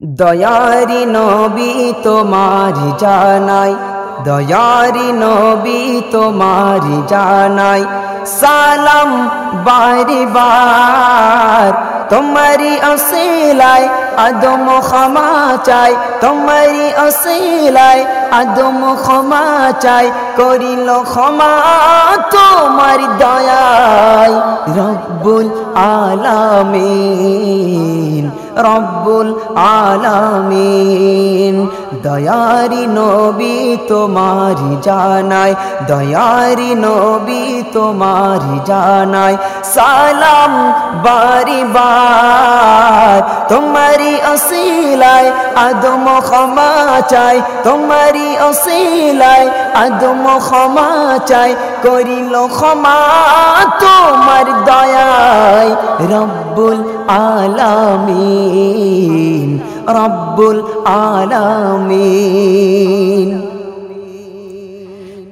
দয়ারি নবী তোমার জানাই দয়ারি নবী তোমার জানাই। সালাম বারি বার তোমারি অসিলায় আদম ক্ষমা চাই তোমারি অসিলায় আদম ক্ষমা চাই, করিল ক্ষমা তোমার দয়াই রব্বুল আলামিন রব্বুল আলামিন, দয়ারি নবী তোমারি জানাই, দয়ারি নবী তোমারি জানাই, সালাম বারি বার তোমারি অসিলায় আদম ক্ষমা চাই তোমারি অশিলায় আদম ক্ষমা চাই, করিল ক্ষমা তোমার দয়ায় রব্বুল আলামিন রব্বুল আলামিন।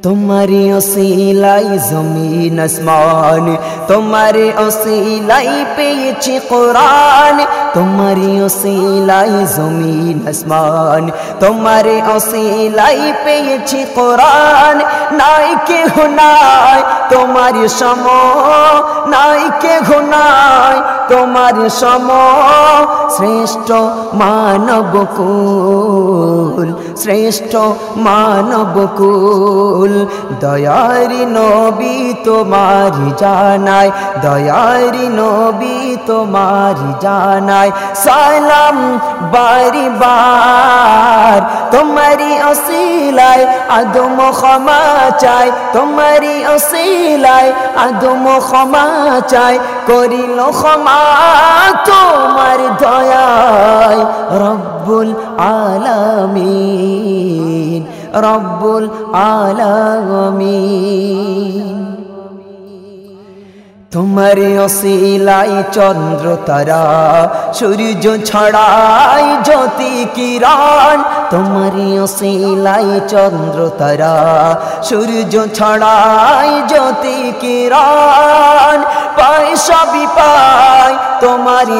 তোমারি অসিলাই জমিন আসমান তোমারি অসিলাই পেয়েছি কোরআন তোমারি অসিলাই জমিন আসমান তোমারি অসিলাই পেয়েছি কোরআন, নাই কেহ নাই তোমার সম, নাই কে নাই। তোমার সম, শ্রেষ্ঠ মানব কুল, শ্রেষ্ঠ মানব কুল। দয়ারি নবী তোমারি জানাই, দয়ারি নবী তোমারি জানাই। সালাম বারি বার তোমারি অসিলায় আদম ক্ষমা চাই তোমারি অসিলায় আদম ক্ষমা চাই করিল ক্ষমা তোমার দয়ায় রব্বুল আলামিন রব্বুল আলামিন। তোমার অশিলাই চন্দ্র তারা, সূর্য ছড়াই জ্যোতি কিরণ। তোমার অশিলাই চন্দ্র তারা, সূর্য ছড়াই জ্যোতি কিরণ। পায় সবই পায় পাই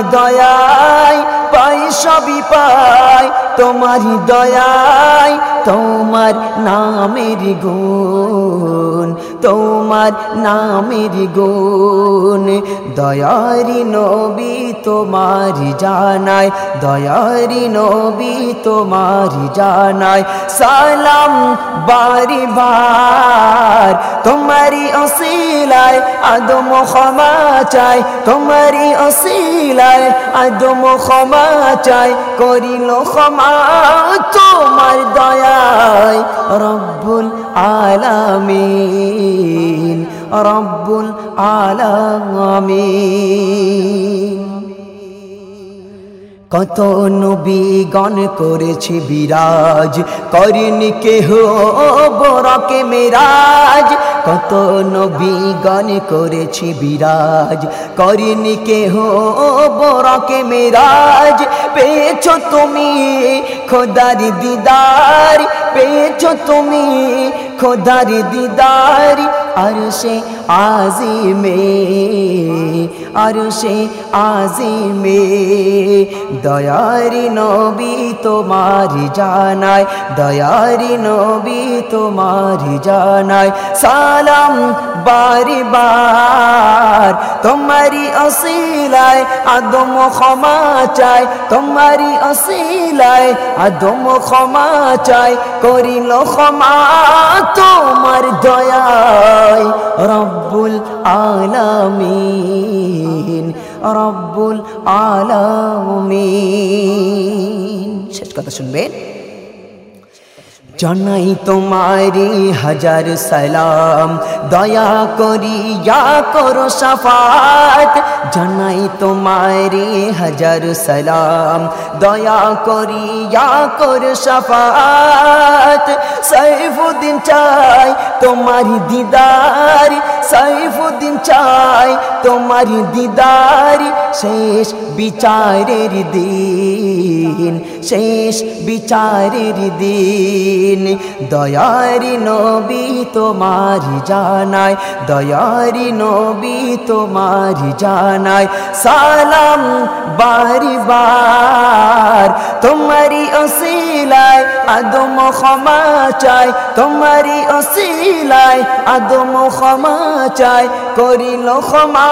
সবই পাই তোমারি দয়াই, তোমার নামের গুণ, তোমার নামের গুণ। দয়ারি নবী তোমার জানাই, দয়ারি নবী তোমারি জানাই। সালাম বারি বার তোমারি অসিলায় আদম ক্ষমা চাই তোমারি অসিলায় আদম ক্ষমা চাই করিল ক্ষমা তোমার দয়ায়। রব্বুল আলামিন রব্বুল আলামিন। কত নবী গণ করেছে বিরাজ, করিনি কেহ বরকে মেরাজ। কত নবী গণ করেছে বিরাজ, করিনি কেহ বরকে মেরাজ। পেয়েছ তুমি খোদার দিদার, পেয়েছ তুমি খোদার দিদার। আর সে আজিমে আর সে আজিমে দয়ারি নবী তোমারি জানায় দয়ারি নবী তোমারি জানায় সালাম বারি বার তোমারি অসিলায় আদম ক্ষমা চাই তোমারি অসিলায় আদম ক্ষমা চাই করিল ক্ষমা তোমার দয়ায় রব্বুল আলামিন রব্বুল আলামিন। শেষ কথা শুনবেন। জানাই তোমারি হাজার সালাম। দয়া করি ইয়া করো সাফাত। জানাই তোমারি হাজার সালাম। দয়া করি ইয়া করো সাফাত। সাইফুদ্দিন চাই তোমারি দিদার। সাইফুদ্দিন চাই তোমারি দিদার। শেষ বিচারের দিন। শেষ বিচারের দিন। দয়ারি নবী তোমারি জানায়, দয়ারি নবী তোমারি জানায়, সালাম বারি বার তোমারি অসিলায় আদম ক্ষমা চাই তোমারি অসিলায় আদম ক্ষমা চাই করিল ক্ষমা